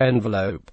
envelope.